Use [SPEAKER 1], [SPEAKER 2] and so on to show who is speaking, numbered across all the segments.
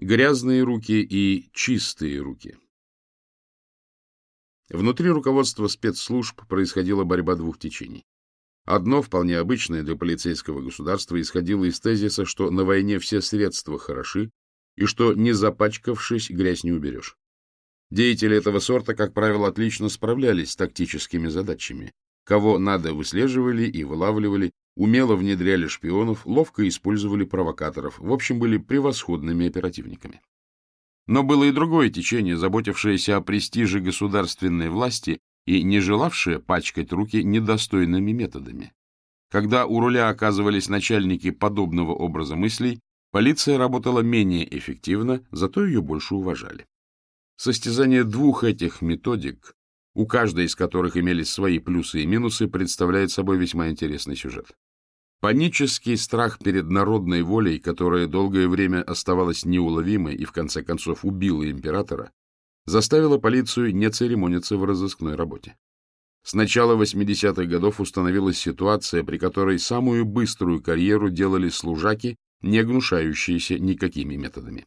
[SPEAKER 1] Грязные руки и чистые руки. Внутри руководства спецслужб происходила борьба двух течений. Одно, вполне обычное для полицейского государства, исходило из тезиса, что на войне все средства хороши, и что, не запачкавшись, грязь не уберешь. Деятели этого сорта, как правило, отлично справлялись с тактическими задачами. Кого надо, выслеживали и вылавливали, умело внедряли шпионов, ловко использовали провокаторов, в общем, были превосходными оперативниками. Но было и другое течение, заботившееся о престиже государственной власти и не желавшее пачкать руки недостойными методами. Когда у руля оказывались начальники подобного образа мыслей, полиция работала менее эффективно, зато ее больше уважали. Состязание двух этих методик, у каждой из которых имелись свои плюсы и минусы, представляет собой весьма интересный сюжет. Панический страх перед народной волей, которая долгое время оставалась неуловимой и в конце концов убила императора, заставила полицию не церемониться в разыскной работе. С начала 80-х годов установилась ситуация, при которой самую быструю карьеру делали служаки, не гнушающиеся никакими методами.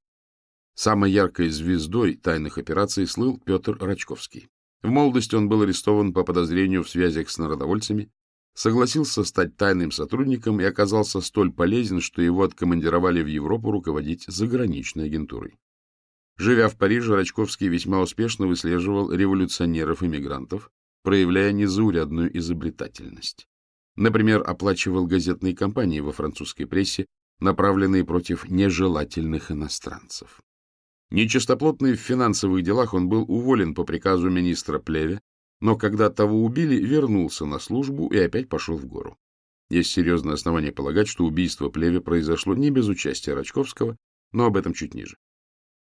[SPEAKER 1] Самой яркой звездой тайных операций слыл Петр Рачковский. В молодости он был арестован по подозрению в связях с народовольцами, согласился стать тайным сотрудником и оказался столь полезен, что его откомандировали в Европу руководить заграничной агентурой. Живя в Париже, Рачковский весьма успешно выслеживал революционеров-иммигрантов, проявляя незаурядную изобретательность. Например, оплачивал газетные кампании во французской прессе, направленные против нежелательных иностранцев. Нечистоплотный в финансовых делах он был уволен по приказу министра Плеве, но когда того убили, вернулся на службу и опять пошел в гору. Есть серьезное основание полагать, что убийство Плеве произошло не без участия Рачковского, но об этом чуть ниже.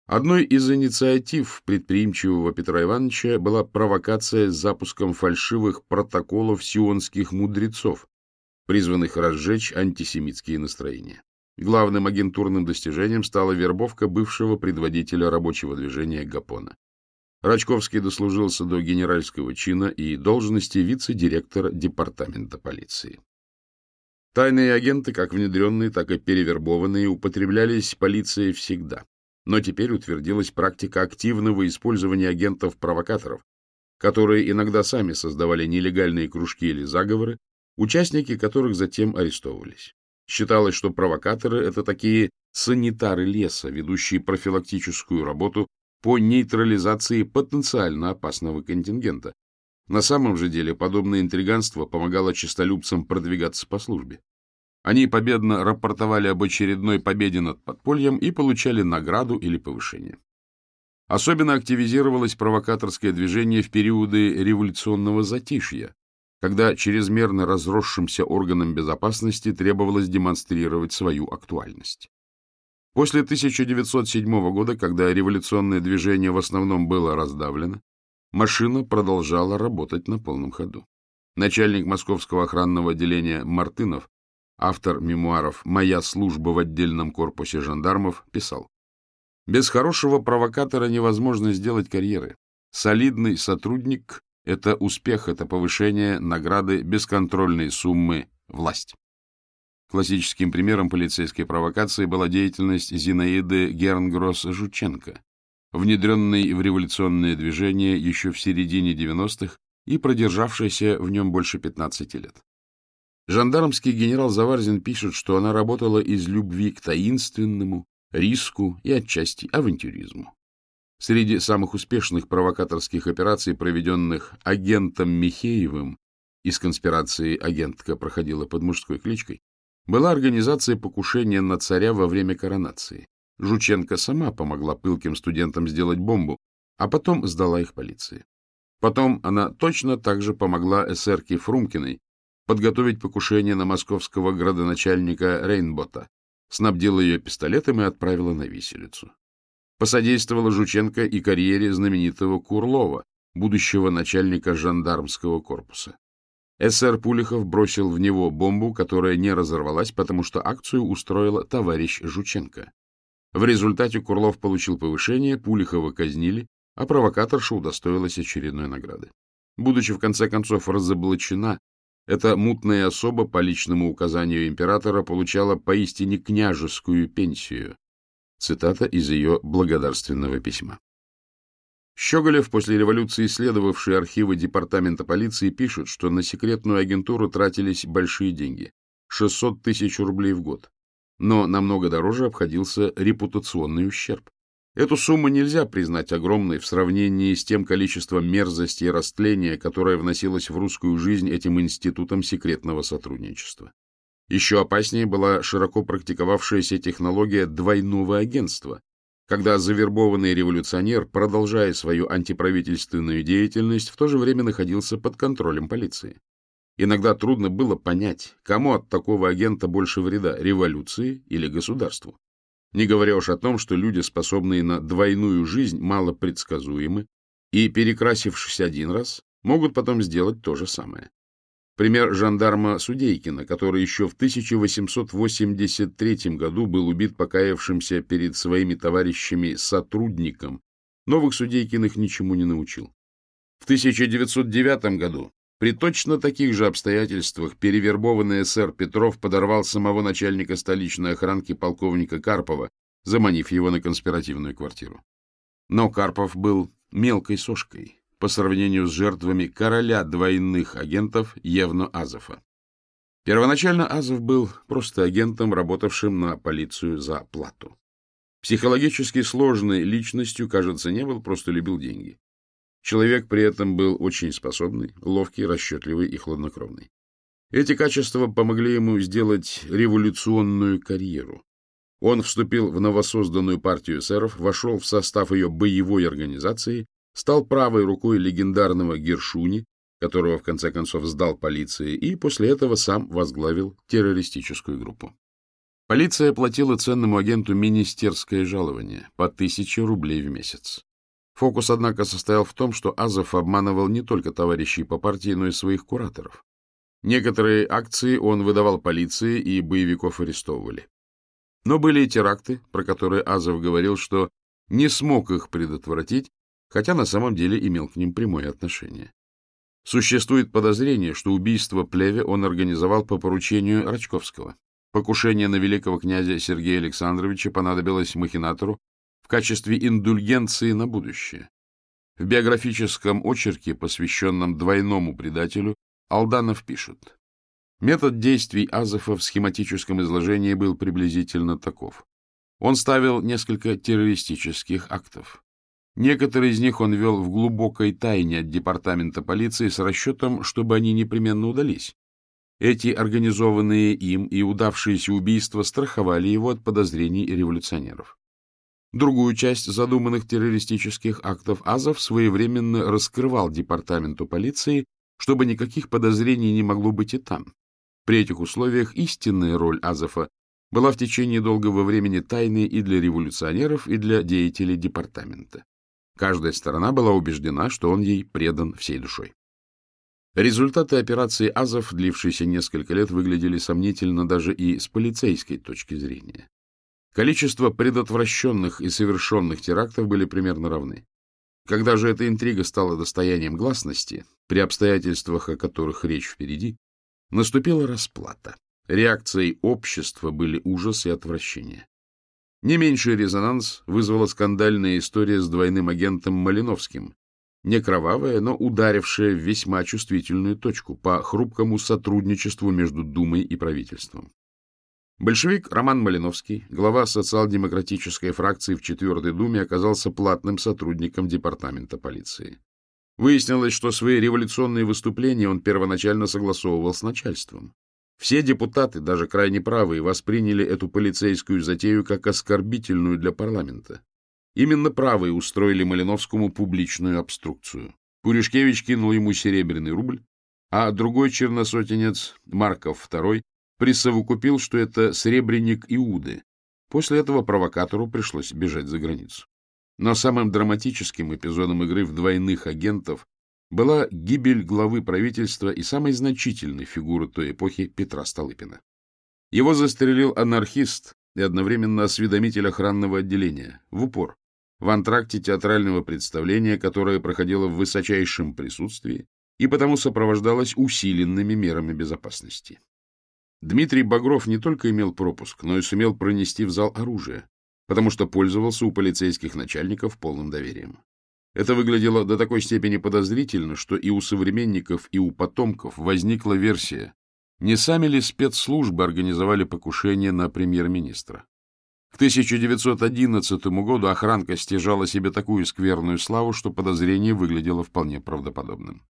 [SPEAKER 1] Одной из инициатив предприимчивого Петра Ивановича была провокация с запуском фальшивых протоколов сионских мудрецов, призванных разжечь антисемитские настроения. Главным агентурным достижением стала вербовка бывшего предводителя рабочего движения Гапона. Рачковский дослужился до генеральского чина и должности вице-директора департамента полиции. Тайные агенты, как внедренные, так и перевербованные, употреблялись полицией всегда. Но теперь утвердилась практика активного использования агентов-провокаторов, которые иногда сами создавали нелегальные кружки или заговоры, участники которых затем арестовывались. Считалось, что провокаторы — это такие санитары леса, ведущие профилактическую работу по нейтрализации потенциально опасного контингента. На самом же деле подобное интриганство помогало честолюбцам продвигаться по службе. Они победно рапортовали об очередной победе над подпольем и получали награду или повышение. Особенно активизировалось провокаторское движение в периоды революционного затишья, когда чрезмерно разросшимся органам безопасности требовалось демонстрировать свою актуальность. После 1907 года, когда революционное движение в основном было раздавлено, машина продолжала работать на полном ходу. Начальник московского охранного отделения Мартынов, автор мемуаров «Моя служба в отдельном корпусе жандармов», писал «Без хорошего провокатора невозможно сделать карьеры. Солидный сотрудник это успех, это повышение награды бесконтрольной суммы власть. Классическим примером полицейской провокации была деятельность Зинаиды Гернгросс-Жученко, внедренной в революционное движение еще в середине 90-х и продержавшейся в нем больше 15 лет. Жандармский генерал Заварзин пишет, что она работала из любви к таинственному, риску и отчасти авантюризму. Среди самых успешных провокаторских операций, проведенных агентом Михеевым, из конспирации агентка проходила под мужской кличкой, была организация покушения на царя во время коронации. Жученко сама помогла пылким студентам сделать бомбу, а потом сдала их полиции. Потом она точно так же помогла эсерке Фрумкиной подготовить покушение на московского градоначальника Рейнбота, снабдила ее пистолетом и отправила на виселицу посодействовала Жученко и карьере знаменитого Курлова, будущего начальника жандармского корпуса. СР Пулихов бросил в него бомбу, которая не разорвалась, потому что акцию устроила товарищ Жученко. В результате Курлов получил повышение, Пулихова казнили, а провокаторша удостоилась очередной награды. Будучи в конце концов разоблачена, эта мутная особа по личному указанию императора получала поистине княжескую пенсию, Цитата из ее благодарственного письма. Щеголев, после революции исследовавший архивы департамента полиции, пишет, что на секретную агентуру тратились большие деньги – 600 тысяч рублей в год. Но намного дороже обходился репутационный ущерб. Эту сумму нельзя признать огромной в сравнении с тем количеством мерзости и растления, которое вносилось в русскую жизнь этим институтом секретного сотрудничества. Еще опаснее была широко практиковавшаяся технология двойного агентства, когда завербованный революционер, продолжая свою антиправительственную деятельность, в то же время находился под контролем полиции. Иногда трудно было понять, кому от такого агента больше вреда – революции или государству. Не говоря уж о том, что люди, способные на двойную жизнь, мало предсказуемы и, перекрасившись один раз, могут потом сделать то же самое. Пример жандарма Судейкина, который еще в 1883 году был убит покаявшимся перед своими товарищами сотрудником, новых Судейкиных ничему не научил. В 1909 году при точно таких же обстоятельствах перевербованный эсэр Петров подорвал самого начальника столичной охранки полковника Карпова, заманив его на конспиративную квартиру. Но Карпов был мелкой сошкой по сравнению с жертвами короля двойных агентов Евно Азова. Первоначально Азов был просто агентом, работавшим на полицию за плату. Психологически сложной личностью, кажется, не был, просто любил деньги. Человек при этом был очень способный, ловкий, расчетливый и хладнокровный. Эти качества помогли ему сделать революционную карьеру. Он вступил в новосозданную партию эсеров, вошел в состав ее боевой организации, стал правой рукой легендарного Гершуни, которого в конце концов сдал полиции, и после этого сам возглавил террористическую группу. Полиция платила ценному агенту министерское жалование по тысяче рублей в месяц. Фокус, однако, состоял в том, что Азов обманывал не только товарищей по партии, но и своих кураторов. Некоторые акции он выдавал полиции, и боевиков арестовывали. Но были и теракты, про которые Азов говорил, что не смог их предотвратить, хотя на самом деле имел к ним прямое отношение. Существует подозрение, что убийство Плеве он организовал по поручению Рачковского. Покушение на великого князя Сергея Александровича понадобилось махинатору, в качестве индульгенции на будущее. В биографическом очерке, посвященном двойному предателю, Алданов пишет. Метод действий Азова в схематическом изложении был приблизительно таков. Он ставил несколько террористических актов. Некоторые из них он вел в глубокой тайне от департамента полиции с расчетом, чтобы они непременно удались. Эти организованные им и удавшиеся убийства страховали его от подозрений революционеров. Другую часть задуманных террористических актов Азов своевременно раскрывал департаменту полиции, чтобы никаких подозрений не могло быть и там. При этих условиях истинная роль Азова была в течение долгого времени тайной и для революционеров, и для деятелей департамента. Каждая сторона была убеждена, что он ей предан всей душой. Результаты операции Азов, длившейся несколько лет, выглядели сомнительно даже и с полицейской точки зрения. Количество предотвращенных и совершенных терактов были примерно равны. Когда же эта интрига стала достоянием гласности, при обстоятельствах, о которых речь впереди, наступила расплата. Реакцией общества были ужас и отвращение. Не меньший резонанс вызвала скандальная история с двойным агентом Малиновским, не кровавая, но ударившая в весьма чувствительную точку по хрупкому сотрудничеству между Думой и правительством. Большевик Роман Малиновский, глава социал-демократической фракции в Четвертой Думе, оказался платным сотрудником департамента полиции. Выяснилось, что свои революционные выступления он первоначально согласовывал с начальством. Все депутаты, даже крайне правые, восприняли эту полицейскую затею как оскорбительную для парламента. Именно правые устроили Малиновскому публичную обструкцию. Пуришкевич кинул ему серебряный рубль, а другой черносотенец, Марков II, присовокупил, что это сребреник Иуды. После этого провокатору пришлось бежать за границу. Но самым драматическим эпизодом игры в двойных агентов была гибель главы правительства и самой значительной фигуры той эпохи Петра Столыпина. Его застрелил анархист и одновременно осведомитель охранного отделения, в упор, в антракте театрального представления, которое проходило в высочайшем присутствии и потому сопровождалось усиленными мерами безопасности. Дмитрий Багров не только имел пропуск, но и сумел пронести в зал оружие. потому что пользовался у полицейских начальников полным доверием. Это выглядело до такой степени подозрительно, что и у современников, и у потомков возникла версия, не сами ли спецслужбы организовали покушение на премьер-министра. К 1911 году охранка стяжала себе такую скверную славу, что подозрение выглядело вполне правдоподобным.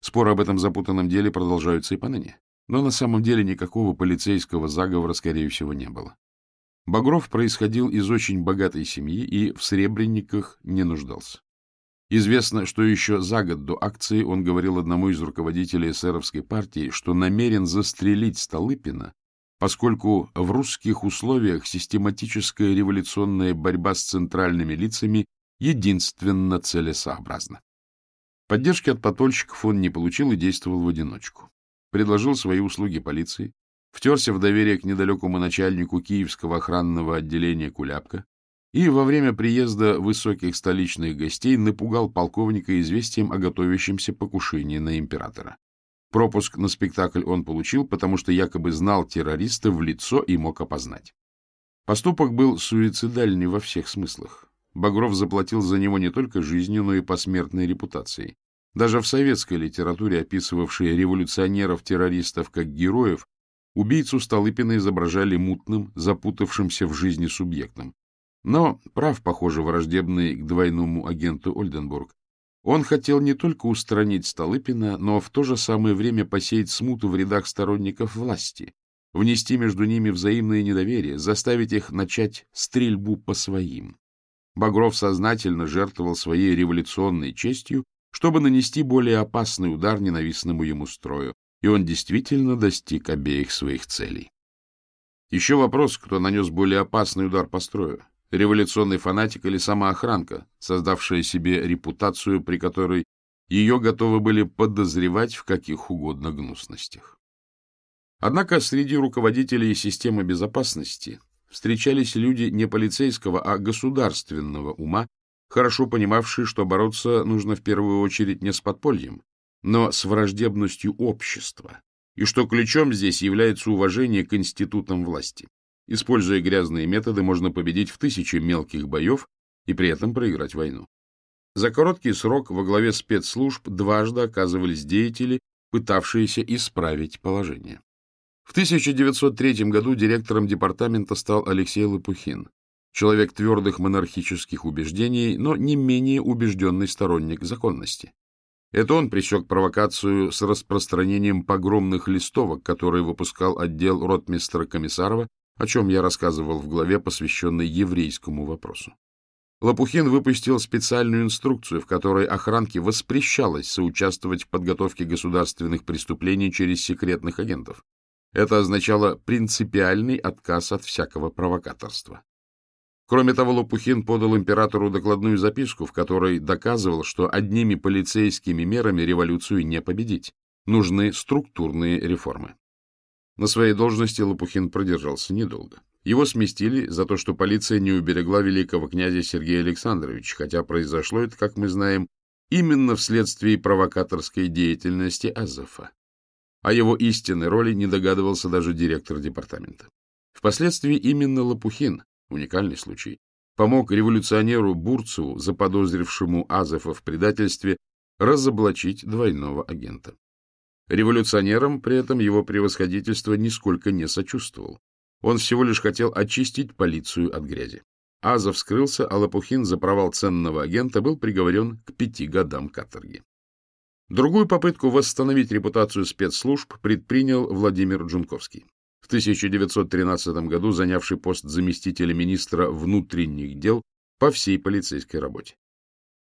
[SPEAKER 1] Споры об этом запутанном деле продолжаются и поныне. Но на самом деле никакого полицейского заговора, скорее всего, не было. Багров происходил из очень богатой семьи и в сребрениках не нуждался. Известно, что еще за год до акции он говорил одному из руководителей эсеровской партии, что намерен застрелить Столыпина, поскольку в русских условиях систематическая революционная борьба с центральными лицами единственно целесообразна. Поддержки от подпольщиков он не получил и действовал в одиночку. Предложил свои услуги полиции, втерся в доверие к недалекому начальнику Киевского охранного отделения Куляпка и во время приезда высоких столичных гостей напугал полковника известием о готовящемся покушении на императора. Пропуск на спектакль он получил, потому что якобы знал террориста в лицо и мог опознать. Поступок был суицидальный во всех смыслах. Багров заплатил за него не только жизнью, но и посмертной репутацией. Даже в советской литературе, описывавшей революционеров-террористов как героев, убийцу Столыпина изображали мутным, запутавшимся в жизни субъектом. Но прав, похоже, враждебный к двойному агенту Ольденбург. Он хотел не только устранить Столыпина, но в то же самое время посеять смуту в рядах сторонников власти, внести между ними взаимное недоверие, заставить их начать стрельбу по своим. Багров сознательно жертвовал своей революционной честью, чтобы нанести более опасный удар ненавистному ему строю, и он действительно достиг обеих своих целей. Еще вопрос, кто нанес более опасный удар по строю революционный фанатик или сама охранка, создавшая себе репутацию, при которой ее готовы были подозревать в каких угодно гнусностях. Однако среди руководителей системы безопасности встречались люди не полицейского, а государственного ума, хорошо понимавшие, что бороться нужно в первую очередь не с подпольем, но с враждебностью общества, и что ключом здесь является уважение к институтам власти. Используя грязные методы, можно победить в тысячи мелких боев и при этом проиграть войну. За короткий срок во главе спецслужб дважды оказывались деятели, пытавшиеся исправить положение. В 1903 году директором департамента стал Алексей Лопухин, человек твердых монархических убеждений, но не менее убежденный сторонник законности. Это он пресек провокацию с распространением погромных листовок, которые выпускал отдел ротмистра Комиссарова о чем я рассказывал в главе, посвященной еврейскому вопросу. Лопухин выпустил специальную инструкцию, в которой охранке воспрещалось соучаствовать в подготовке государственных преступлений через секретных агентов. Это означало принципиальный отказ от всякого провокаторства. Кроме того, Лопухин подал императору докладную записку, в которой доказывал, что одними полицейскими мерами революцию не победить. Нужны структурные реформы. На своей должности Лопухин продержался недолго. Его сместили за то, что полиция не уберегла великого князя Сергея Александровича, хотя произошло это, как мы знаем, именно вследствие провокаторской деятельности Азефа. О его истинной роли не догадывался даже директор департамента. Впоследствии именно Лопухин, уникальный случай, помог революционеру Бурцеву, заподозрившему Азефа в предательстве, разоблачить двойного агента. Революционерам при этом его превосходительство нисколько не сочувствовал. Он всего лишь хотел очистить полицию от грязи. Азов скрылся, а Лопухин за провал ценного агента был приговорен к пяти годам каторги. Другую попытку восстановить репутацию спецслужб предпринял Владимир Джунковский. В 1913 году занявший пост заместителя министра внутренних дел по всей полицейской работе.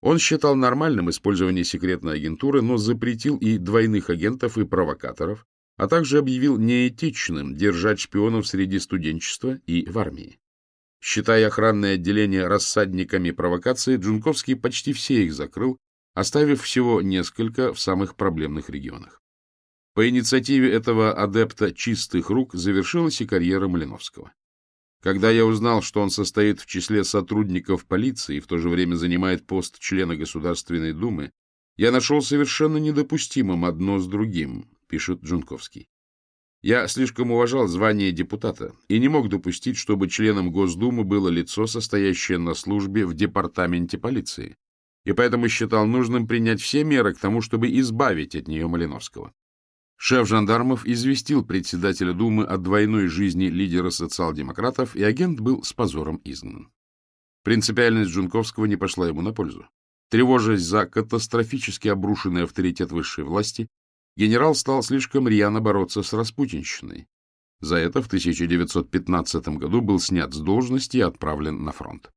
[SPEAKER 1] Он считал нормальным использование секретной агентуры, но запретил и двойных агентов, и провокаторов, а также объявил неэтичным держать шпионов среди студенчества и в армии. Считая охранное отделение рассадниками провокации, Джунковский почти все их закрыл, оставив всего несколько в самых проблемных регионах. По инициативе этого адепта чистых рук завершилась и карьера Малиновского. Когда я узнал, что он состоит в числе сотрудников полиции и в то же время занимает пост члена Государственной Думы, я нашел совершенно недопустимым одно с другим, пишет Джунковский. Я слишком уважал звание депутата и не мог допустить, чтобы членом Госдумы было лицо, состоящее на службе в департаменте полиции, и поэтому считал нужным принять все меры к тому, чтобы избавить от нее Малиновского. Шеф жандармов известил председателя Думы о двойной жизни лидера социал-демократов, и агент был с позором изгнан. Принципиальность Джунковского не пошла ему на пользу. Тревожась за катастрофически обрушенный авторитет высшей власти, генерал стал слишком рьяно бороться с распутинщиной. За это в 1915 году был снят с должности и отправлен на фронт.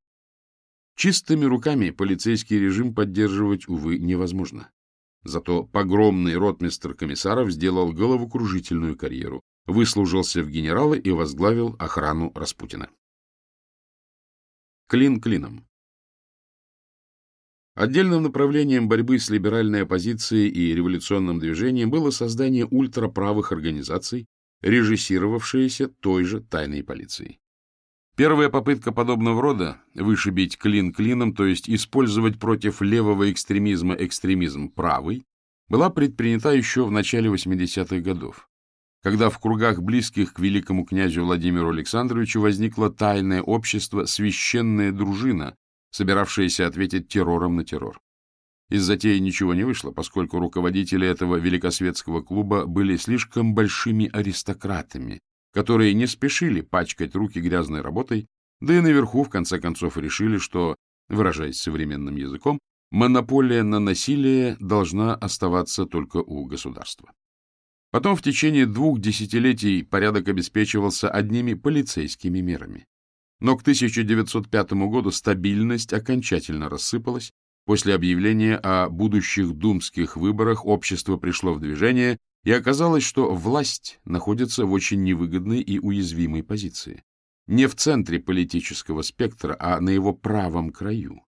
[SPEAKER 1] Чистыми руками полицейский режим поддерживать, увы, невозможно. Зато погромный ротмистр комиссаров сделал головокружительную карьеру, выслужился в генералы и возглавил охрану Распутина. Клин клином. Отдельным направлением борьбы с либеральной оппозицией и революционным движением было создание ультраправых организаций, режиссировавшиеся той же тайной полицией. Первая попытка подобного рода – вышибить клин клином, то есть использовать против левого экстремизма экстремизм правый, была предпринята еще в начале 80-х годов, когда в кругах близких к великому князю Владимиру Александровичу возникло тайное общество «Священная дружина», собиравшаяся ответить террором на террор. Из затеи ничего не вышло, поскольку руководители этого великосветского клуба были слишком большими аристократами, которые не спешили пачкать руки грязной работой, да и наверху в конце концов решили, что, выражаясь современным языком, монополия на насилие должна оставаться только у государства. Потом в течение двух десятилетий порядок обеспечивался одними полицейскими мерами. Но к 1905 году стабильность окончательно рассыпалась. После объявления о будущих думских выборах общество пришло в движение, и оказалось, что власть находится в очень невыгодной и уязвимой позиции. Не в центре политического спектра, а на его правом краю.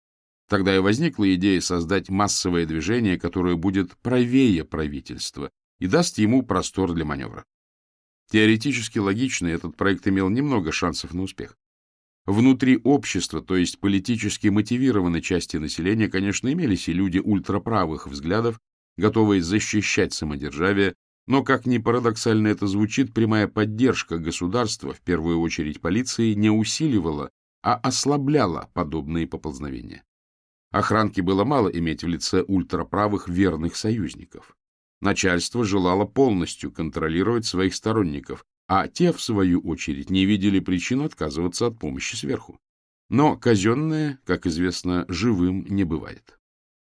[SPEAKER 1] Тогда и возникла идея создать массовое движение, которое будет правее правительства и даст ему простор для маневра. Теоретически логично этот проект имел немного шансов на успех. Внутри общества, то есть политически мотивированной части населения, конечно, имелись и люди ультраправых взглядов, готовые защищать самодержавие, но, как ни парадоксально это звучит, прямая поддержка государства, в первую очередь полиции, не усиливала, а ослабляла подобные поползновения. Охранки было мало иметь в лице ультраправых верных союзников. Начальство желало полностью контролировать своих сторонников, а те, в свою очередь, не видели причин отказываться от помощи сверху. Но казенное, как известно, живым не бывает.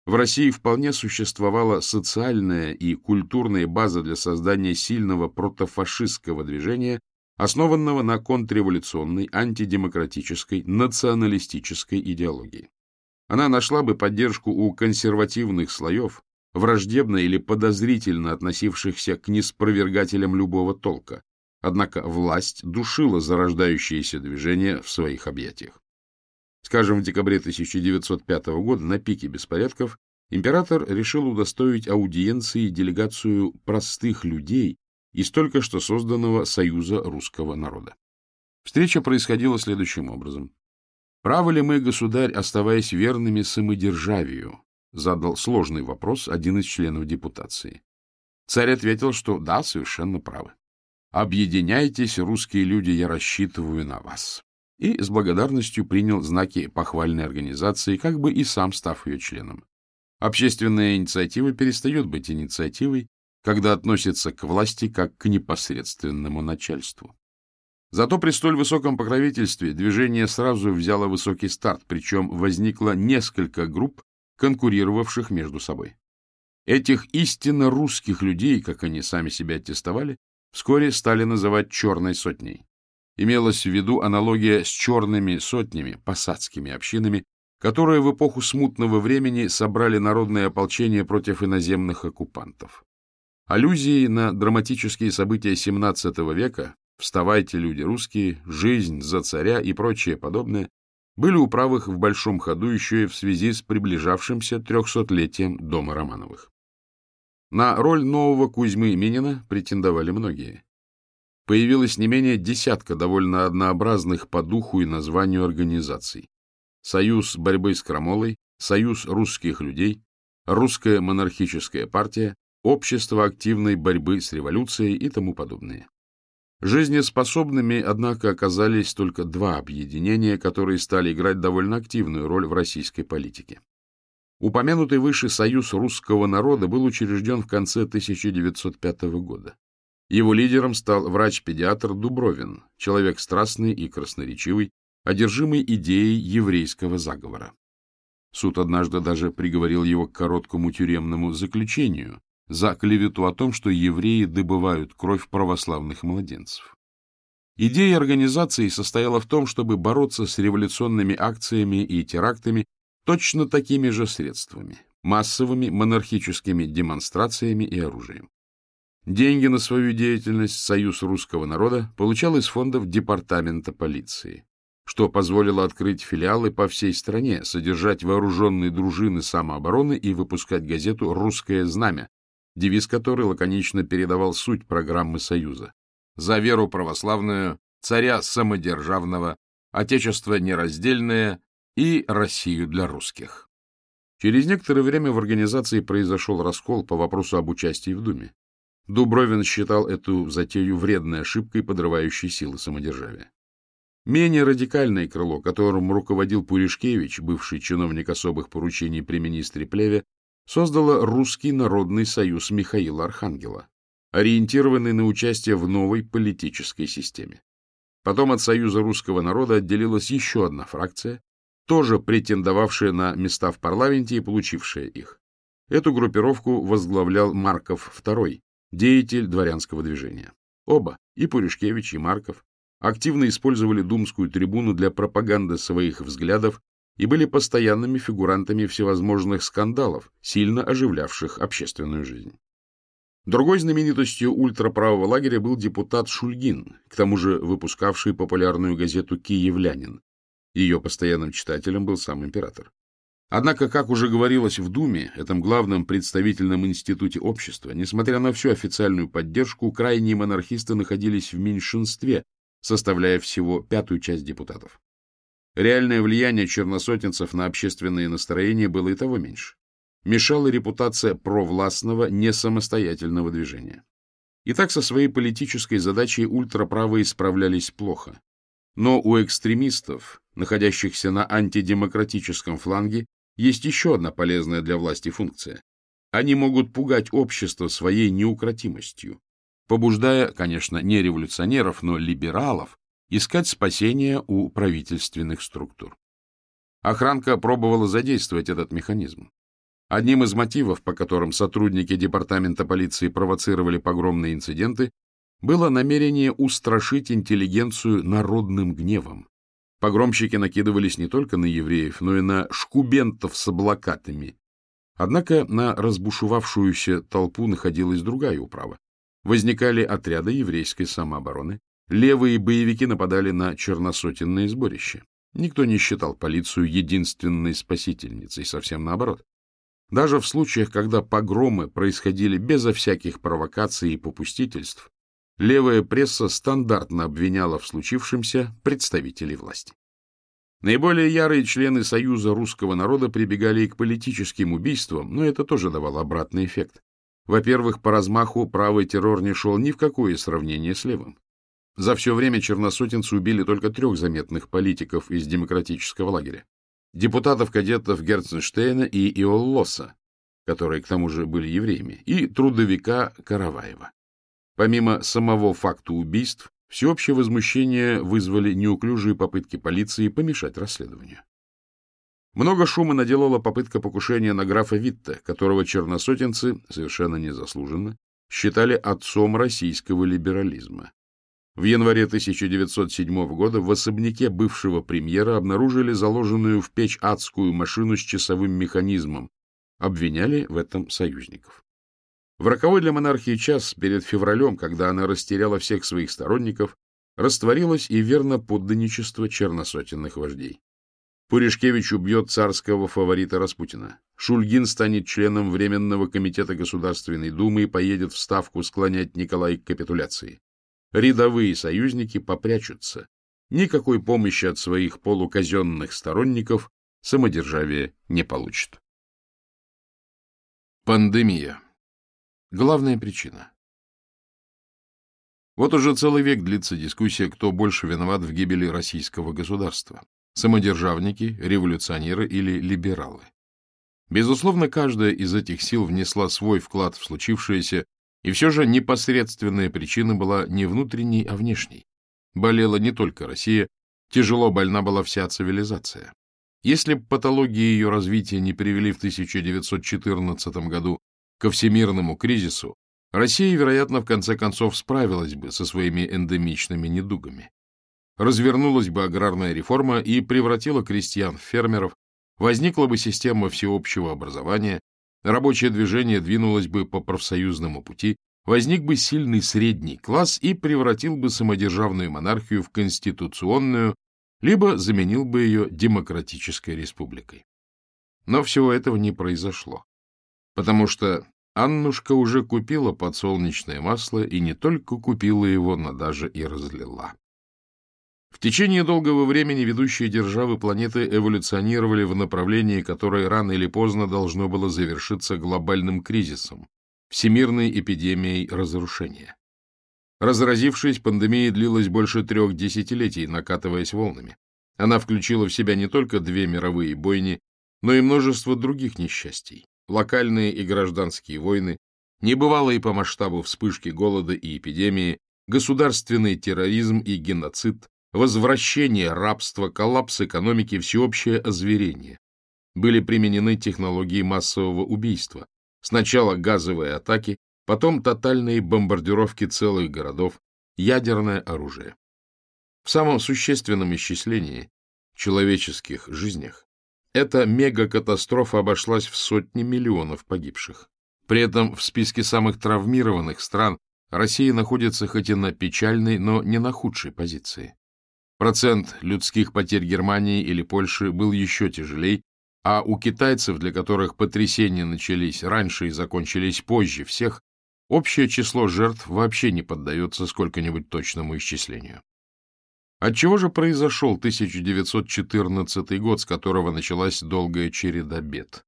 [SPEAKER 1] В России вполне существовала социальная и культурная база для создания сильного протофашистского движения, основанного на контрреволюционной, антидемократической, националистической идеологии. Она нашла бы поддержку у консервативных слоев, враждебно или подозрительно относившихся к неспровергателям любого толка, Однако власть душила зарождающееся движение в своих объятиях. Скажем, в декабре 1905 года на пике беспорядков император решил удостоить аудиенции делегацию простых людей из только что созданного Союза русского народа. Встреча происходила следующим образом. «Правы ли мы, государь, оставаясь верными самодержавию?» задал сложный вопрос один из членов депутации. Царь ответил, что да, совершенно правы. Объединяйтесь, русские люди, я рассчитываю на вас. И с благодарностью принял знаки похвальной организации, как бы и сам став ее членом. Общественная инициатива перестает быть инициативой, когда относится к власти как к непосредственному начальству. Зато при столь высоком покровительстве движение сразу взяло высокий старт, причем возникло несколько групп, конкурировавших между собой. Этих истинно русских людей, как они сами себя аттестовали, вскоре стали называть «черной сотней». Имелась в виду аналогия с черными сотнями, посадскими общинами, которые в эпоху смутного времени собрали народное ополчение против иноземных оккупантов. Аллюзии на драматические события XVII века «Вставайте, люди русские», «Жизнь за царя» и прочее подобное были у правых в большом ходу еще и в связи с приближавшимся трехсотлетием дома Романовых. На роль нового Кузьмы Минина претендовали многие. Появилось не менее десятка довольно однообразных по духу и названию организаций. Союз борьбы с крамолой, Союз русских людей, Русская монархическая партия, Общество активной борьбы с революцией и тому подобное. Жизнеспособными, однако, оказались только два объединения, которые стали играть довольно активную роль в российской политике. Упомянутый выше Союз русского народа был учрежден в конце 1905 года. Его лидером стал врач-педиатр Дубровин, человек страстный и красноречивый, одержимый идеей еврейского заговора. Суд однажды даже приговорил его к короткому тюремному заключению за клевету о том, что евреи добывают кровь православных младенцев. Идея организации состояла в том, чтобы бороться с революционными акциями и терактами точно такими же средствами – массовыми монархическими демонстрациями и оружием. Деньги на свою деятельность Союз русского народа получал из фондов Департамента полиции, что позволило открыть филиалы по всей стране, содержать вооруженные дружины самообороны и выпускать газету «Русское знамя», девиз которой лаконично передавал суть программы Союза. «За веру православную, царя самодержавного, отечество нераздельное и Россию для русских». Через некоторое время в организации произошел раскол по вопросу об участии в Думе. Дубровин считал эту затею вредной ошибкой, подрывающей силы самодержавия. Менее радикальное крыло, которым руководил Пуришкевич, бывший чиновник особых поручений при министре Плеве, создало Русский народный союз Михаила Архангела, ориентированный на участие в новой политической системе. Потом от Союза русского народа отделилась еще одна фракция, тоже претендовавшая на места в парламенте и получившая их. Эту группировку возглавлял Марков II, деятель дворянского движения. Оба, и Пуришкевич, и Марков, активно использовали думскую трибуну для пропаганды своих взглядов и были постоянными фигурантами всевозможных скандалов, сильно оживлявших общественную жизнь. Другой знаменитостью ультраправого лагеря был депутат Шульгин, к тому же выпускавший популярную газету «Киевлянин». Ее постоянным читателем был сам император. Однако, как уже говорилось в Думе, этом главном представительном институте общества, несмотря на всю официальную поддержку, крайние монархисты находились в меньшинстве, составляя всего пятую часть депутатов. Реальное влияние черносотенцев на общественные настроения было и того меньше. Мешала репутация провластного, несамостоятельного движения. И так со своей политической задачей ультраправые справлялись плохо. Но у экстремистов, находящихся на антидемократическом фланге, есть еще одна полезная для власти функция. Они могут пугать общество своей неукротимостью, побуждая, конечно, не революционеров, но либералов, искать спасения у правительственных структур. Охранка пробовала задействовать этот механизм. Одним из мотивов, по которым сотрудники департамента полиции провоцировали погромные инциденты, было намерение устрашить интеллигенцию народным гневом, Погромщики накидывались не только на евреев, но и на шкубентов с облакатами. Однако на разбушевавшуюся толпу находилась другая управа. Возникали отряды еврейской самообороны, левые боевики нападали на черносотенные сборища. Никто не считал полицию единственной спасительницей, совсем наоборот. Даже в случаях, когда погромы происходили безо всяких провокаций и попустительств, левая пресса стандартно обвиняла в случившемся представителей власти. Наиболее ярые члены Союза русского народа прибегали и к политическим убийствам, но это тоже давало обратный эффект. Во-первых, по размаху правый террор не шел ни в какое сравнение с левым. За все время черносотенцы убили только трех заметных политиков из демократического лагеря. Депутатов-кадетов Герценштейна и Иоллоса, которые к тому же были евреями, и трудовика Караваева. Помимо самого факта убийств, всеобщее возмущение вызвали неуклюжие попытки полиции помешать расследованию. Много шума наделала попытка покушения на графа Витте, которого черносотенцы, совершенно незаслуженно, считали отцом российского либерализма. В январе 1907 года в особняке бывшего премьера обнаружили заложенную в печь адскую машину с часовым механизмом, обвиняли в этом союзников. В роковой для монархии час перед февралем, когда она растеряла всех своих сторонников, растворилось и верно подданничество черносотенных вождей. Пуришкевич убьет царского фаворита Распутина. Шульгин станет членом Временного комитета Государственной Думы и поедет в Ставку склонять Николая к капитуляции. Рядовые союзники попрячутся. Никакой помощи от своих полуказенных сторонников самодержавие не получит. Пандемия Главная причина. Вот уже целый век длится дискуссия, кто больше виноват в гибели российского государства – самодержавники, революционеры или либералы. Безусловно, каждая из этих сил внесла свой вклад в случившееся, и все же непосредственная причина была не внутренней, а внешней. Болела не только Россия, тяжело больна была вся цивилизация. Если бы патологии ее развития не привели в 1914 году ко всемирному кризису, Россия, вероятно, в конце концов справилась бы со своими эндемичными недугами. Развернулась бы аграрная реформа и превратила крестьян в фермеров, возникла бы система всеобщего образования, рабочее движение двинулось бы по профсоюзному пути, возник бы сильный средний класс и превратил бы самодержавную монархию в конституционную, либо заменил бы ее демократической республикой. Но всего этого не произошло, потому что Аннушка уже купила подсолнечное масло и не только купила его, но даже и разлила. В течение долгого времени ведущие державы планеты эволюционировали в направлении, которое рано или поздно должно было завершиться глобальным кризисом, всемирной эпидемией разрушения. Разразившись, пандемия длилась больше трех десятилетий, накатываясь волнами. Она включила в себя не только две мировые бойни, но и множество других несчастий локальные и гражданские войны, небывалые по масштабу вспышки голода и эпидемии, государственный терроризм и геноцид, возвращение рабства, коллапс экономики, всеобщее озверение. Были применены технологии массового убийства. Сначала газовые атаки, потом тотальные бомбардировки целых городов, ядерное оружие. В самом существенном исчислении человеческих жизнях эта мегакатастрофа обошлась в сотни миллионов погибших. При этом в списке самых травмированных стран Россия находится хоть и на печальной, но не на худшей позиции. Процент людских потерь Германии или Польши был еще тяжелей, а у китайцев, для которых потрясения начались раньше и закончились позже всех, общее число жертв вообще не поддается сколько-нибудь точному исчислению. Отчего же произошел 1914 год, с которого началась долгая череда бед?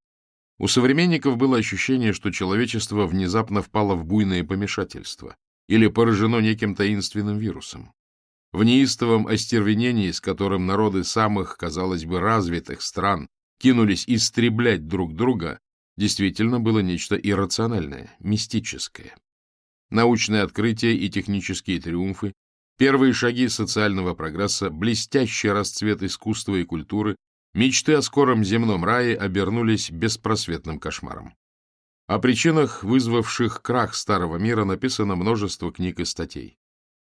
[SPEAKER 1] У современников было ощущение, что человечество внезапно впало в буйное помешательство или поражено неким таинственным вирусом. В неистовом остервенении, с которым народы самых, казалось бы, развитых стран кинулись истреблять друг друга, действительно было нечто иррациональное, мистическое. Научные открытия и технические триумфы Первые шаги социального прогресса, блестящий расцвет искусства и культуры, мечты о скором земном рае обернулись беспросветным кошмаром. О причинах, вызвавших крах старого мира, написано множество книг и статей.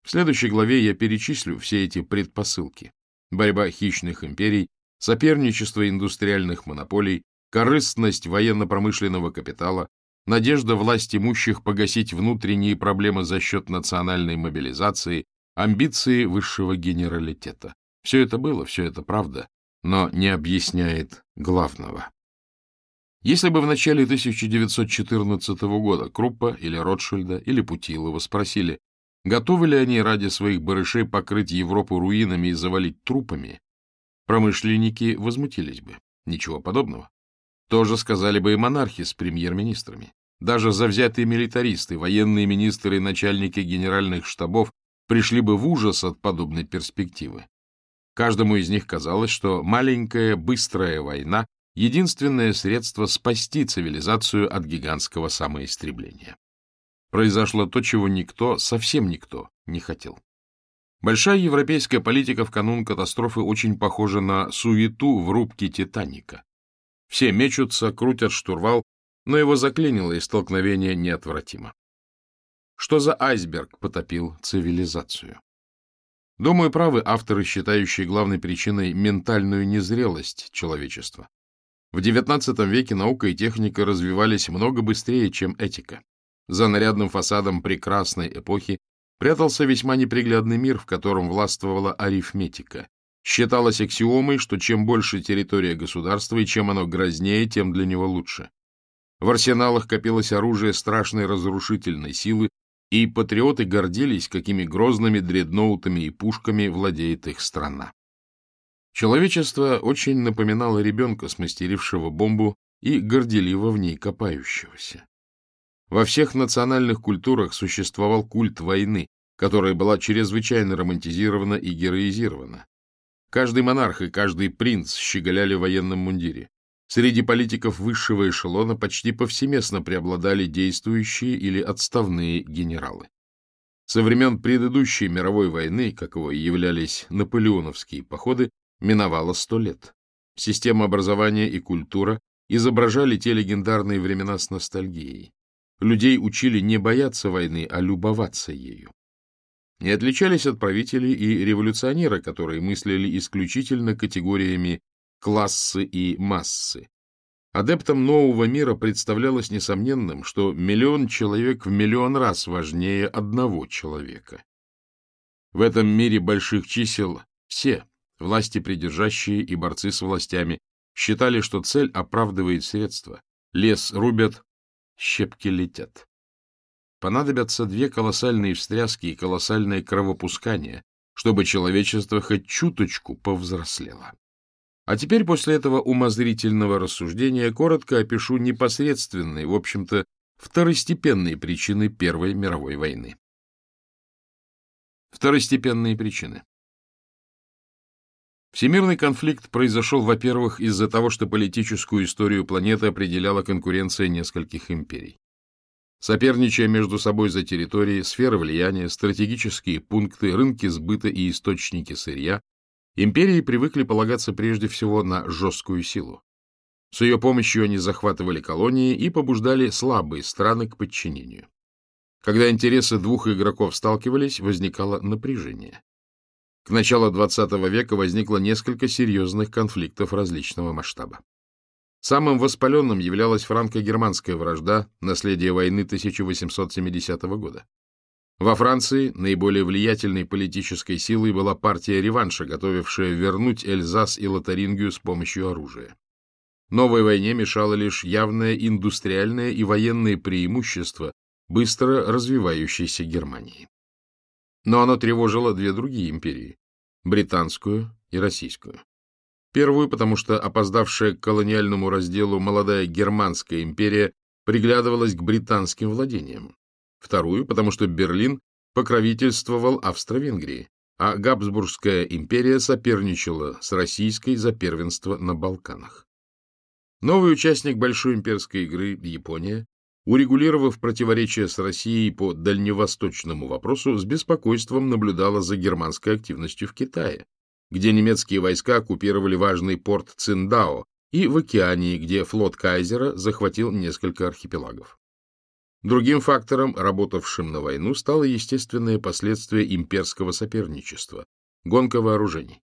[SPEAKER 1] В следующей главе я перечислю все эти предпосылки. Борьба хищных империй, соперничество индустриальных монополий, корыстность военно-промышленного капитала, надежда власть имущих погасить внутренние проблемы за счет национальной мобилизации, амбиции высшего генералитета. Все это было, все это правда, но не объясняет главного. Если бы в начале 1914 года Круппа или Ротшильда или Путилова спросили, готовы ли они ради своих барышей покрыть Европу руинами и завалить трупами, промышленники возмутились бы. Ничего подобного. То же сказали бы и монархи с премьер-министрами. Даже завзятые милитаристы, военные министры и начальники генеральных штабов пришли бы в ужас от подобной перспективы. Каждому из них казалось, что маленькая быстрая война — единственное средство спасти цивилизацию от гигантского самоистребления. Произошло то, чего никто, совсем никто, не хотел. Большая европейская политика в канун катастрофы очень похожа на суету в рубке «Титаника». Все мечутся, крутят штурвал, но его заклинило, и столкновение неотвратимо. Что за айсберг потопил цивилизацию? Думаю, правы авторы, считающие главной причиной ментальную незрелость человечества. В XIX веке наука и техника развивались много быстрее, чем этика. За нарядным фасадом прекрасной эпохи прятался весьма неприглядный мир, в котором властвовала арифметика. Считалось аксиомой, что чем больше территория государства и чем оно грознее, тем для него лучше. В арсеналах копилось оружие страшной разрушительной силы, и патриоты гордились, какими грозными дредноутами и пушками владеет их страна. Человечество очень напоминало ребенка, смастерившего бомбу и горделиво в ней копающегося. Во всех национальных культурах существовал культ войны, которая была чрезвычайно романтизирована и героизирована. Каждый монарх и каждый принц щеголяли в военном мундире. Среди политиков высшего эшелона почти повсеместно преобладали действующие или отставные генералы. Со времен предыдущей мировой войны, каковой являлись наполеоновские походы, миновало сто лет. Система образования и культура изображали те легендарные времена с ностальгией. Людей учили не бояться войны, а любоваться ею. Не отличались от правителей и революционера, которые мыслили исключительно категориями классы и массы. Адептам нового мира представлялось несомненным, что миллион человек в миллион раз важнее одного человека. В этом мире больших чисел все, власти придержащие и борцы с властями, считали, что цель оправдывает средства. Лес рубят, щепки летят. Понадобятся две колоссальные встряски и колоссальное кровопускание, чтобы человечество хоть чуточку повзрослело. А теперь после этого умозрительного рассуждения коротко опишу непосредственные, в общем-то, второстепенные причины Первой мировой войны. Второстепенные причины. Всемирный конфликт произошел, во-первых, из-за того, что политическую историю планеты определяла конкуренция нескольких империй. Соперничая между собой за территории, сферы влияния, стратегические пункты, рынки сбыта и источники сырья, империи привыкли полагаться прежде всего на жесткую силу. С ее помощью они захватывали колонии и побуждали слабые страны к подчинению. Когда интересы двух игроков сталкивались, возникало напряжение. К началу XX века возникло несколько серьезных конфликтов различного масштаба. Самым воспаленным являлась франко-германская вражда, наследие войны 1870 года. Во Франции наиболее влиятельной политической силой была партия реванша, готовившая вернуть Эльзас и Лотарингию с помощью оружия. Новой войне мешало лишь явное индустриальное и военное преимущество быстро развивающейся Германии. Но оно тревожило две другие империи – британскую и российскую. Первую, потому что опоздавшая к колониальному разделу молодая Германская империя приглядывалась к британским владениям. Вторую, потому что Берлин покровительствовал Австро-Венгрии, а Габсбургская империя соперничала с российской за первенство на Балканах. Новый участник Большой имперской игры, Япония, урегулировав противоречия с Россией по дальневосточному вопросу, с беспокойством наблюдала за германской активностью в Китае, где немецкие войска оккупировали важный порт Циндао, и в океании, где флот Кайзера захватил несколько архипелагов. Другим фактором, работавшим на войну, стало естественное последствие имперского соперничества – гонка вооружений.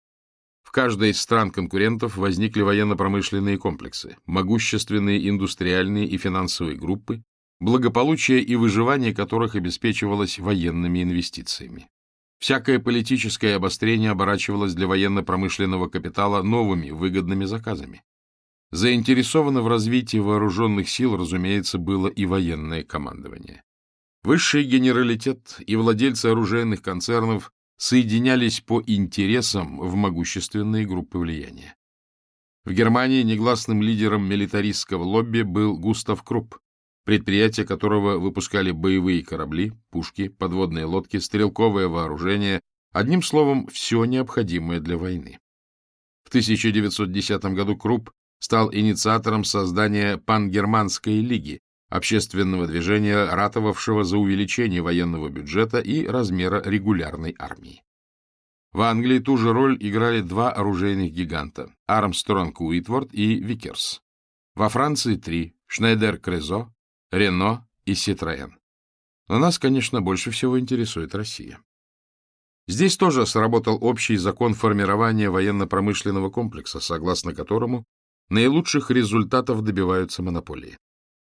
[SPEAKER 1] В каждой из стран-конкурентов возникли военно-промышленные комплексы, могущественные индустриальные и финансовые группы, благополучие и выживание которых обеспечивалось военными инвестициями. Всякое политическое обострение оборачивалось для военно-промышленного капитала новыми выгодными заказами. Заинтересовано в развитии вооруженных сил, разумеется, было и военное командование. Высший генералитет и владельцы оружейных концернов соединялись по интересам в могущественные группы влияния. В Германии негласным лидером милитаристского лобби был Густав Крупп, предприятие которого выпускали боевые корабли, пушки, подводные лодки, стрелковое вооружение, одним словом, все необходимое для войны. В 1910 году Крупп стал инициатором создания Пангерманской лиги, общественного движения, ратовавшего за увеличение военного бюджета и размера регулярной армии. В Англии ту же роль играли два оружейных гиганта – Армстронг Уитворд и Викерс. Во Франции три – Шнейдер Крезо, Рено и Ситроен. Но нас, конечно, больше всего интересует Россия. Здесь тоже сработал общий закон формирования военно-промышленного комплекса, согласно которому наилучших результатов добиваются монополии.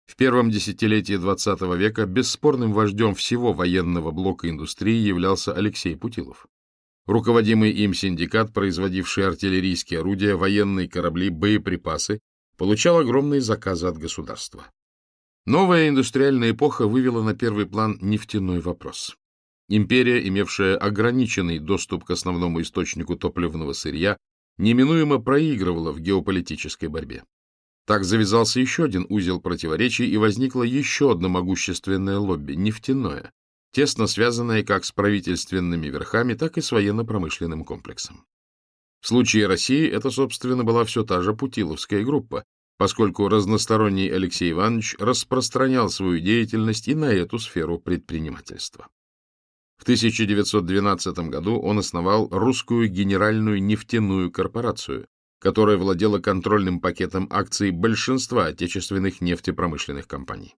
[SPEAKER 1] В первом десятилетии XX века бесспорным вождем всего военного блока индустрии являлся Алексей Путилов. Руководимый им синдикат, производивший артиллерийские орудия, военные корабли, боеприпасы, получал огромные заказы от государства. Новая индустриальная эпоха вывела на первый план нефтяной вопрос. Империя, имевшая ограниченный доступ к основному источнику топливного сырья, неминуемо проигрывала в геополитической борьбе. Так завязался еще один узел противоречий, и возникло еще одно могущественное лобби – нефтяное, тесно связанная как с правительственными верхами, так и с военно-промышленным комплексом. В случае России это, собственно, была все та же Путиловская группа, поскольку разносторонний Алексей Иванович распространял свою деятельность и на эту сферу предпринимательства. В 1912 году он основал Русскую генеральную нефтяную корпорацию, которая владела контрольным пакетом акций большинства отечественных нефтепромышленных компаний.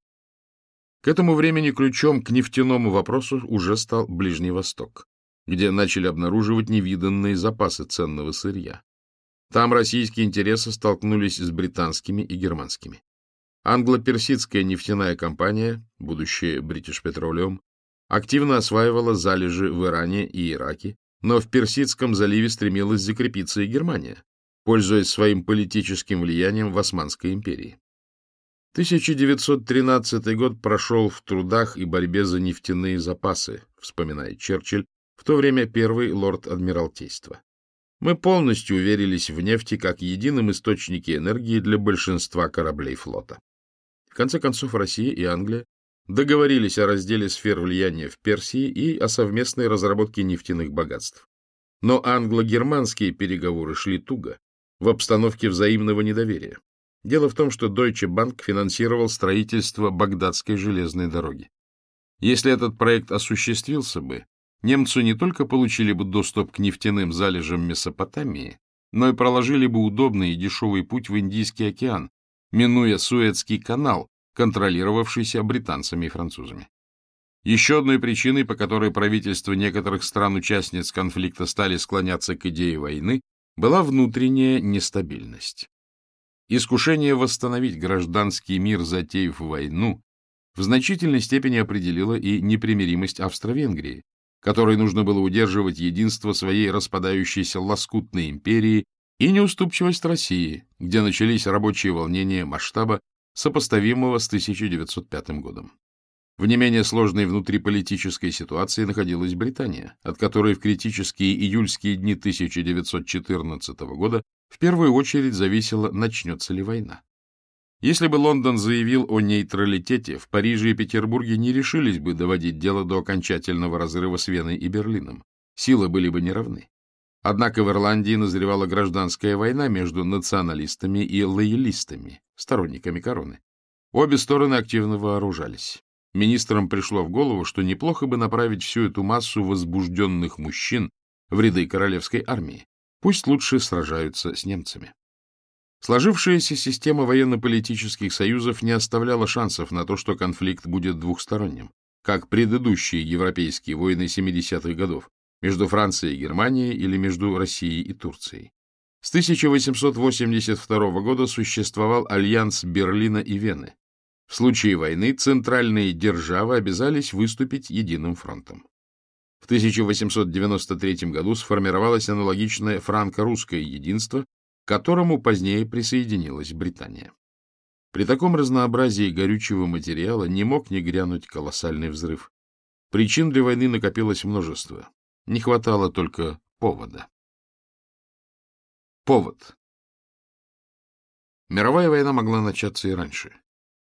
[SPEAKER 1] К этому времени ключом к нефтяному вопросу уже стал Ближний Восток, где начали обнаруживать невиданные запасы ценного сырья. Там российские интересы столкнулись с британскими и германскими. Англо-персидская нефтяная компания, будущее British Petroleum, активно осваивала залежи в Иране и Ираке, но в Персидском заливе стремилась закрепиться и Германия, пользуясь своим политическим влиянием в Османской империи. 1913 год прошел в трудах и борьбе за нефтяные запасы, вспоминает Черчилль, в то время первый лорд Адмиралтейства. Мы полностью уверились в нефти как едином источнике энергии для большинства кораблей флота. В конце концов, Россия и Англия договорились о разделе сфер влияния в Персии и о совместной разработке нефтяных богатств. Но англо-германские переговоры шли туго, в обстановке взаимного недоверия. Дело в том, что Deutsche Bank финансировал строительство Багдадской железной дороги. Если этот проект осуществился бы, немцы не только получили бы доступ к нефтяным залежам Месопотамии, но и проложили бы удобный и дешевый путь в Индийский океан, минуя Суэцкий канал, контролировавшийся британцами и французами. Еще одной причиной, по которой правительства некоторых стран-участниц конфликта стали склоняться к идее войны, была внутренняя нестабильность. Искушение восстановить гражданский мир, затеяв войну, в значительной степени определило и непримиримость Австро-Венгрии, которой нужно было удерживать единство своей распадающейся лоскутной империи и неуступчивость России, где начались рабочие волнения масштаба, сопоставимого с 1905 годом. В не менее сложной внутриполитической ситуации находилась Британия, от которой в критические июльские дни 1914 года в первую очередь зависело, начнется ли война. Если бы Лондон заявил о нейтралитете, в Париже и Петербурге не решились бы доводить дело до окончательного разрыва с Веной и Берлином. Силы были бы неравны. Однако в Ирландии назревала гражданская война между националистами и лоялистами, сторонниками короны. Обе стороны активно вооружались. Министрам пришло в голову, что неплохо бы направить всю эту массу возбужденных мужчин в ряды королевской армии. Пусть лучше сражаются с немцами. Сложившаяся система военно-политических союзов не оставляла шансов на то, что конфликт будет двухсторонним, как предыдущие европейские войны 70-х годов между Францией и Германией или между Россией и Турцией. С 1882 года существовал альянс Берлина и Вены, в случае войны центральные державы обязались выступить единым фронтом. В 1893 году сформировалось аналогичное франко-русское единство, к которому позднее присоединилась Британия. При таком разнообразии горючего материала не мог не грянуть колоссальный взрыв. Причин для войны накопилось множество. Не хватало только повода. Повод. Мировая война могла начаться и раньше.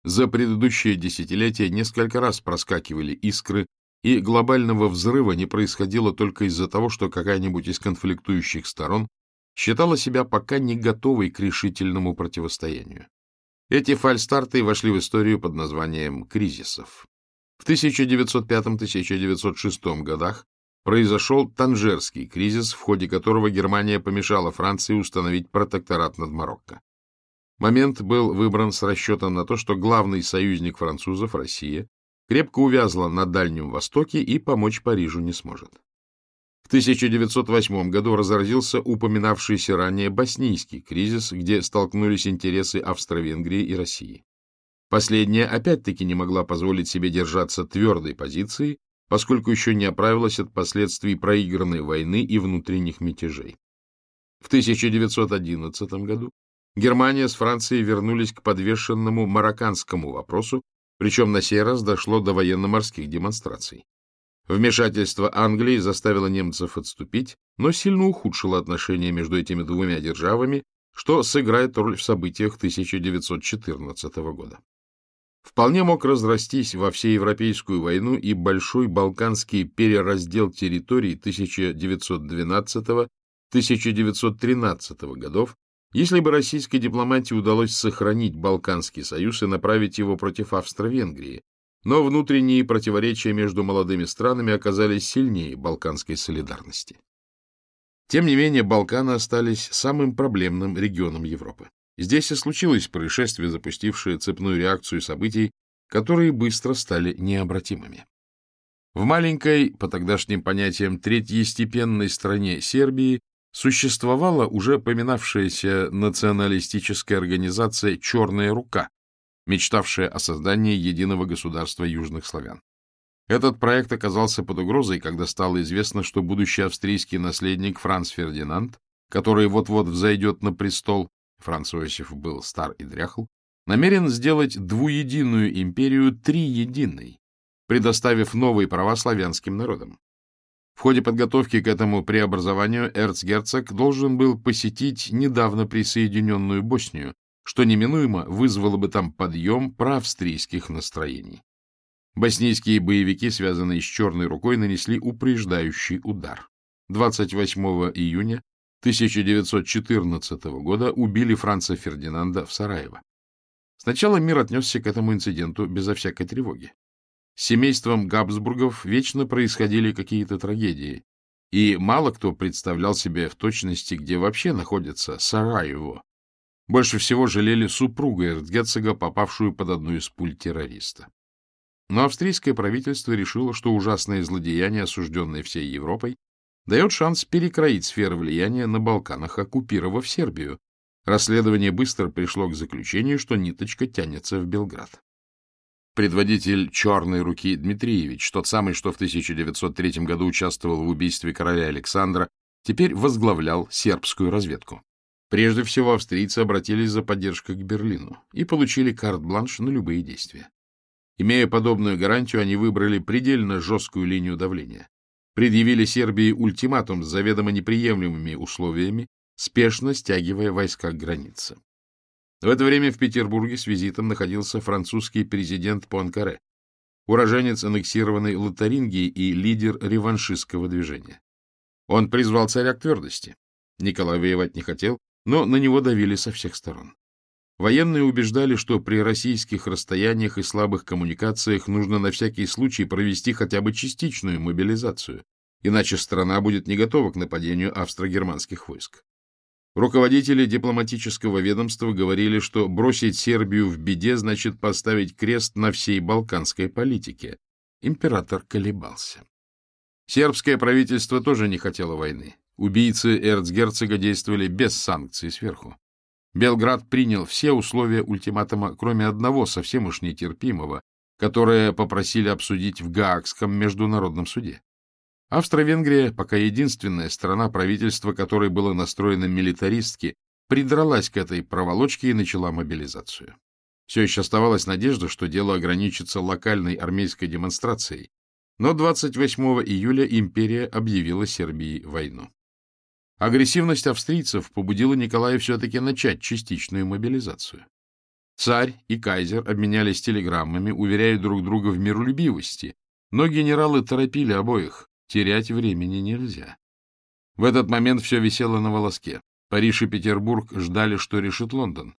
[SPEAKER 1] За предыдущие десятилетия несколько раз проскакивали искры, и глобального взрыва не происходило только из-за того, что какая-нибудь из конфликтующих сторон считала себя пока не готовой к решительному противостоянию. Эти фальстарты вошли в историю под названием «кризисов». В 1905-1906 годах произошел Танжерский кризис, в ходе которого Германия помешала Франции установить протекторат над Марокко. Момент был выбран с расчетом на то, что главный союзник французов, Россия, крепко увязла на Дальнем Востоке и помочь Парижу не сможет. В 1908 году разразился упоминавшийся ранее боснийский кризис, где столкнулись интересы Австро-Венгрии и России. Последняя опять-таки не могла позволить себе держаться твердой позиции, поскольку еще не оправилась от последствий проигранной войны и внутренних мятежей. В 1911 году Германия с Францией вернулись к подвешенному марокканскому вопросу, причем на сей раз дошло до военно-морских демонстраций. Вмешательство Англии заставило немцев отступить, но сильно ухудшило отношения между этими двумя державами, что сыграет роль в событиях 1914 года. Вполне мог разрастись во всеевропейскую войну и большой балканский перераздел территорий 1912-1913 годов, если бы российской дипломатии удалось сохранить Балканский союз и направить его против Австро-Венгрии, но внутренние противоречия между молодыми странами оказались сильнее балканской солидарности. Тем не менее, Балканы остались самым проблемным регионом Европы. Здесь и случилось происшествие, запустившее цепную реакцию событий, которые быстро стали необратимыми. В маленькой, по тогдашним понятиям, третьестепенной стране Сербии существовала уже поминавшаяся националистическая организация «Черная рука», мечтавшая о создании единого государства южных славян. Этот проект оказался под угрозой, когда стало известно, что будущий австрийский наследник Франц Фердинанд, который вот-вот взойдет на престол, Франц Иосиф был стар и дряхл, намерен сделать двуединую империю триединой, предоставив новые права славянским народам. В ходе подготовки к этому преобразованию эрцгерцог должен был посетить недавно присоединенную Боснию, что неминуемо вызвало бы там подъем проавстрийских настроений. Боснийские боевики, связанные с «Черной рукой», нанесли упреждающий удар. 28 июня 1914 года убили Франца Фердинанда в Сараево. Сначала мир отнесся к этому инциденту безо всякой тревоги. С семейством Габсбургов вечно происходили какие-то трагедии, и мало кто представлял себе в точности, где вообще находится Сараево. Больше всего жалели супруга эрцгерцога, попавшую под одну из пуль террориста. Но австрийское правительство решило, что ужасное злодеяние, осужденное всей Европой, дает шанс перекроить сферы влияния на Балканах, оккупировав Сербию. Расследование быстро пришло к заключению, что ниточка тянется в Белград. Предводитель «Черной руки» Дмитриевич, тот самый, что в 1903 году участвовал в убийстве короля Александра, теперь возглавлял сербскую разведку. Прежде всего, австрийцы обратились за поддержкой к Берлину и получили карт-бланш на любые действия. Имея подобную гарантию, они выбрали предельно жесткую линию давления. Предъявили Сербии ультиматум с заведомо неприемлемыми условиями, спешно стягивая войска к границе. В это время в Петербурге с визитом находился французский президент Пуанкаре, уроженец аннексированной Лотарингии и лидер реваншистского движения. Он призвал царя к твердости. Николай воевать не хотел, но на него давили со всех сторон. Военные убеждали, что при российских расстояниях и слабых коммуникациях нужно на всякий случай провести хотя бы частичную мобилизацию, иначе страна будет не готова к нападению австро-германских войск. Руководители дипломатического ведомства говорили, что бросить Сербию в беде значит поставить крест на всей балканской политике. Император колебался. Сербское правительство тоже не хотело войны. Убийцы эрцгерцога действовали без санкций сверху. Белград принял все условия ультиматума, кроме одного, совсем уж нетерпимого, которое попросили обсудить в Гаагском международном суде. Австро-Венгрия, пока единственная страна, правительства которой было настроено милитаристски, придралась к этой проволочке и начала мобилизацию. Все еще оставалась надежда, что дело ограничится локальной армейской демонстрацией, но 28 июля империя объявила Сербии войну. Агрессивность австрийцев побудила Николая все-таки начать частичную мобилизацию. Царь и кайзер обменялись телеграммами, уверяя друг друга в миролюбивости, но генералы торопили обоих, терять времени нельзя. В этот момент все висело на волоске. Париж и Петербург ждали, что решит Лондон.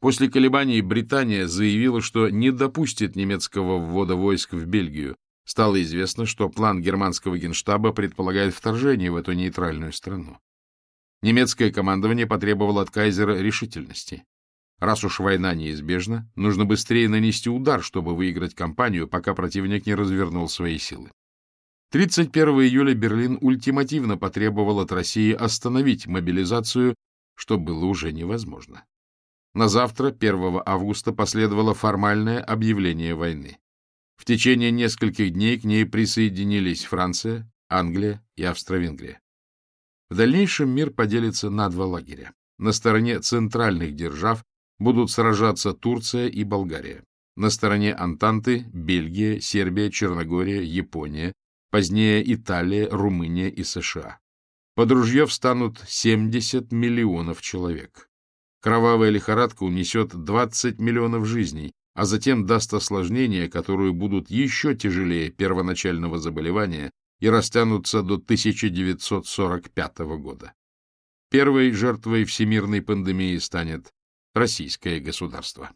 [SPEAKER 1] После колебаний Британия заявила, что не допустит немецкого ввода войск в Бельгию. Стало известно, что план германского генштаба предполагает вторжение в эту нейтральную страну. Немецкое командование потребовало от кайзера решительности. Раз уж война неизбежна, нужно быстрее нанести удар, чтобы выиграть кампанию, пока противник не развернул свои силы. 31 июля Берлин ультимативно потребовал от России остановить мобилизацию, что было уже невозможно. На завтра, 1 августа, последовало формальное объявление войны. В течение нескольких дней к ней присоединились Франция, Англия и Австро-Венгрия. В дальнейшем мир поделится на два лагеря. На стороне центральных держав будут сражаться Турция и Болгария. На стороне Антанты – Бельгия, Сербия, Черногория, Япония, позднее Италия, Румыния и США. Под ружье встанут 70 миллионов человек. Кровавая лихорадка унесет 20 миллионов жизней, а затем даст осложнения, которые будут еще тяжелее первоначального заболевания и растянутся до 1945 года. Первой жертвой всемирной пандемии станет российское государство.